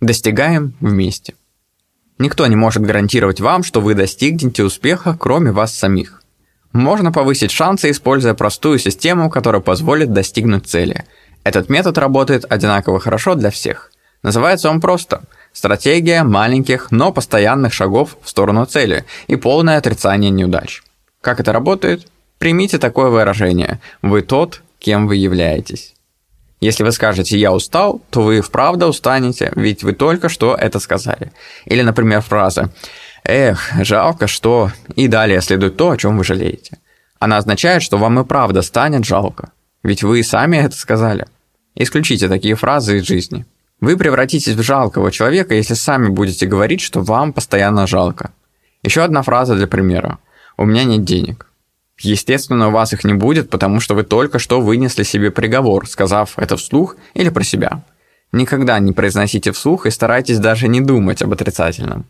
Достигаем вместе. Никто не может гарантировать вам, что вы достигнете успеха, кроме вас самих. Можно повысить шансы, используя простую систему, которая позволит достигнуть цели. Этот метод работает одинаково хорошо для всех. Называется он просто «Стратегия маленьких, но постоянных шагов в сторону цели и полное отрицание неудач». Как это работает? Примите такое выражение «Вы тот, кем вы являетесь». Если вы скажете «я устал», то вы вправду устанете, ведь вы только что это сказали. Или, например, фраза «эх, жалко, что…» и далее следует то, о чем вы жалеете. Она означает, что вам и правда станет жалко, ведь вы сами это сказали. Исключите такие фразы из жизни. Вы превратитесь в жалкого человека, если сами будете говорить, что вам постоянно жалко. Еще одна фраза для примера. «У меня нет денег». Естественно, у вас их не будет, потому что вы только что вынесли себе приговор, сказав это вслух или про себя. Никогда не произносите вслух и старайтесь даже не думать об отрицательном.